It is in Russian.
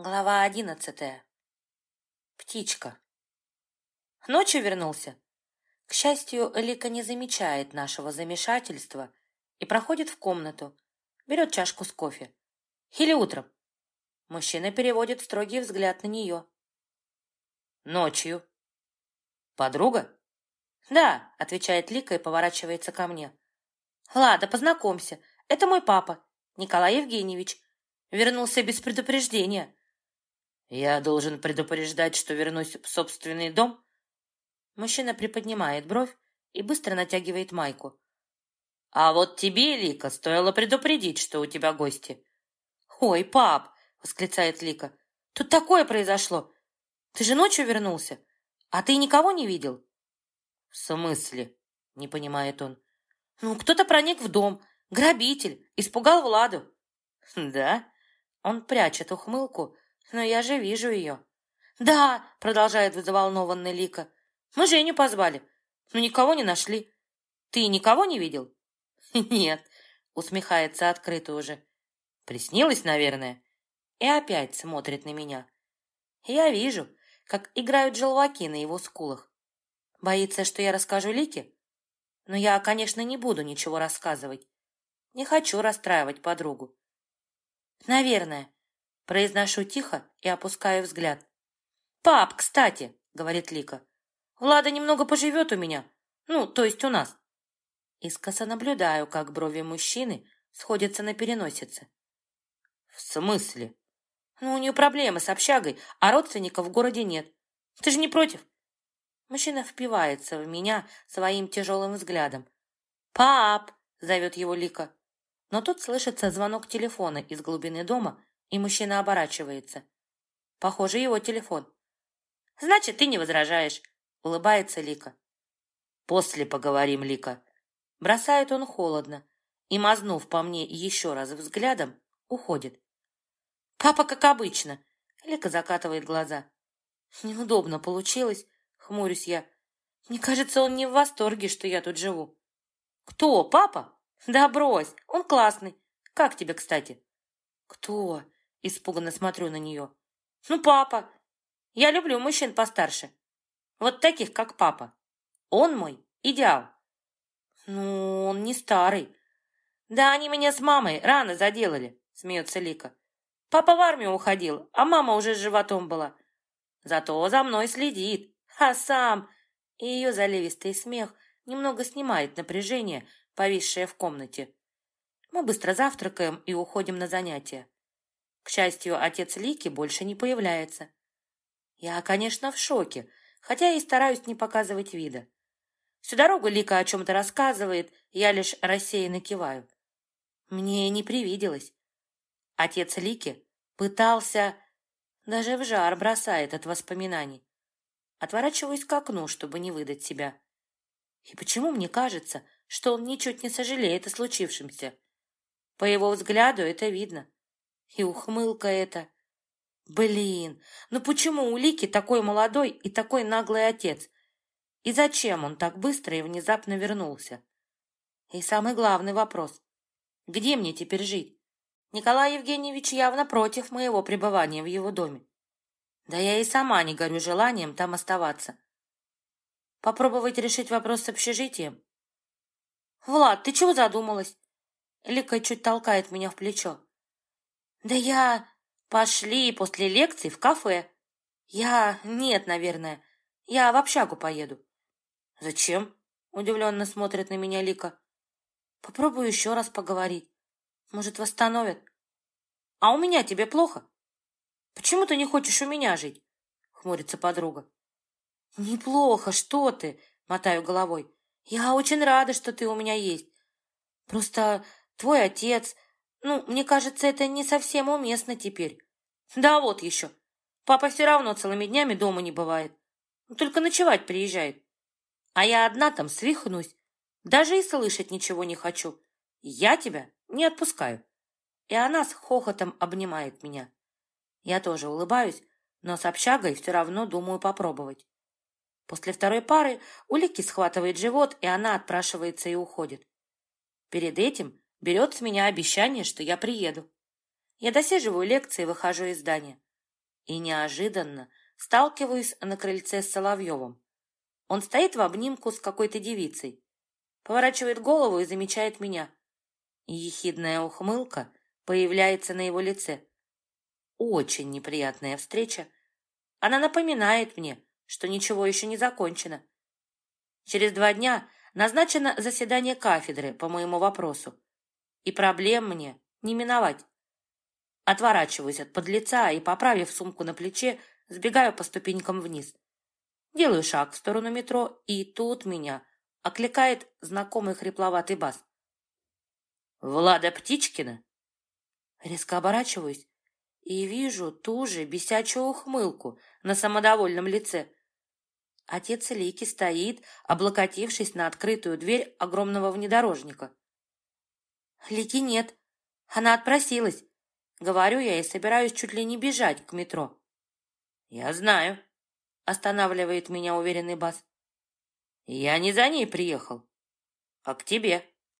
Глава одиннадцатая. Птичка. Ночью вернулся. К счастью, Лика не замечает нашего замешательства и проходит в комнату, берет чашку с кофе. Или утром. Мужчина переводит строгий взгляд на нее. Ночью. Подруга? Да, отвечает Лика и поворачивается ко мне. Ладно, познакомься. Это мой папа, Николай Евгеньевич. Вернулся без предупреждения. «Я должен предупреждать, что вернусь в собственный дом?» Мужчина приподнимает бровь и быстро натягивает майку. «А вот тебе, Лика, стоило предупредить, что у тебя гости». «Ой, пап!» — восклицает Лика. «Тут такое произошло! Ты же ночью вернулся, а ты никого не видел?» «В смысле?» — не понимает он. «Ну, кто-то проник в дом, грабитель, испугал Владу». «Да?» Он прячет ухмылку, но я же вижу ее. Да, продолжает взволнованная Лика. Мы Женю позвали, но никого не нашли. Ты никого не видел? Нет, усмехается открыто уже. Приснилось, наверное. И опять смотрит на меня. Я вижу, как играют желваки на его скулах. Боится, что я расскажу Лике? Но я, конечно, не буду ничего рассказывать. Не хочу расстраивать подругу. Наверное, Произношу тихо и опускаю взгляд. «Пап, кстати», — говорит Лика, — «Влада немного поживет у меня, ну, то есть у нас». Искоса наблюдаю, как брови мужчины сходятся на переносице. «В смысле?» «Ну, у нее проблемы с общагой, а родственников в городе нет. Ты же не против?» Мужчина впивается в меня своим тяжелым взглядом. «Пап!» — зовет его Лика. Но тут слышится звонок телефона из глубины дома, и мужчина оборачивается. Похоже, его телефон. «Значит, ты не возражаешь», — улыбается Лика. «После поговорим, Лика». Бросает он холодно и, мазнув по мне еще раз взглядом, уходит. «Папа, как обычно!» Лика закатывает глаза. «Неудобно получилось», — хмурюсь я. «Мне кажется, он не в восторге, что я тут живу». «Кто, папа?» «Да брось, он классный. Как тебе, кстати?» «Кто?» Испуганно смотрю на нее. «Ну, папа! Я люблю мужчин постарше. Вот таких, как папа. Он мой идеал». «Ну, он не старый». «Да они меня с мамой рано заделали», — смеется Лика. «Папа в армию уходил, а мама уже с животом была. Зато за мной следит, а сам...» И ее заливистый смех немного снимает напряжение, повисшее в комнате. Мы быстро завтракаем и уходим на занятия. К счастью, отец Лики больше не появляется. Я, конечно, в шоке, хотя и стараюсь не показывать вида. Всю дорогу Лика о чем-то рассказывает, я лишь рассеянно киваю. Мне не привиделось. Отец Лики пытался... Даже в жар бросает от воспоминаний. Отворачиваюсь к окну, чтобы не выдать себя. И почему мне кажется, что он ничуть не сожалеет о случившемся? По его взгляду это видно. И ухмылка эта. Блин, ну почему у Лики такой молодой и такой наглый отец? И зачем он так быстро и внезапно вернулся? И самый главный вопрос. Где мне теперь жить? Николай Евгеньевич явно против моего пребывания в его доме. Да я и сама не горю желанием там оставаться. Попробовать решить вопрос с общежитием? Влад, ты чего задумалась? Лика чуть толкает меня в плечо. Да я... Пошли после лекции в кафе. Я... Нет, наверное. Я в общагу поеду. Зачем? Удивленно смотрит на меня Лика. Попробую еще раз поговорить. Может, восстановят. А у меня тебе плохо? Почему ты не хочешь у меня жить? Хмурится подруга. Неплохо, что ты? Мотаю головой. Я очень рада, что ты у меня есть. Просто твой отец, ну, мне кажется, это не совсем уместно теперь. Да вот еще. Папа все равно целыми днями дома не бывает. Только ночевать приезжает. А я одна там свихнусь. Даже и слышать ничего не хочу. Я тебя не отпускаю. И она с хохотом обнимает меня. Я тоже улыбаюсь, но с общагой все равно думаю попробовать. После второй пары у Лики схватывает живот, и она отпрашивается и уходит. Перед этим берет с меня обещание, что я приеду. Я досиживаю лекции и выхожу из здания. и неожиданно сталкиваюсь на крыльце с Соловьевым. Он стоит в обнимку с какой-то девицей, поворачивает голову и замечает меня. Ехидная ухмылка появляется на его лице. Очень неприятная встреча. Она напоминает мне, что ничего еще не закончено. Через два дня назначено заседание кафедры по моему вопросу, и проблем мне не миновать. Отворачиваюсь от подлеца и, поправив сумку на плече, сбегаю по ступенькам вниз. Делаю шаг в сторону метро, и тут меня окликает знакомый хрипловатый бас. «Влада Птичкина?» Резко оборачиваюсь и вижу ту же бесячую ухмылку на самодовольном лице. Отец Лики стоит, облокотившись на открытую дверь огромного внедорожника. Лики нет, она отпросилась. Говорю я и собираюсь чуть ли не бежать к метро. «Я знаю», — останавливает меня уверенный бас. «Я не за ней приехал, а к тебе».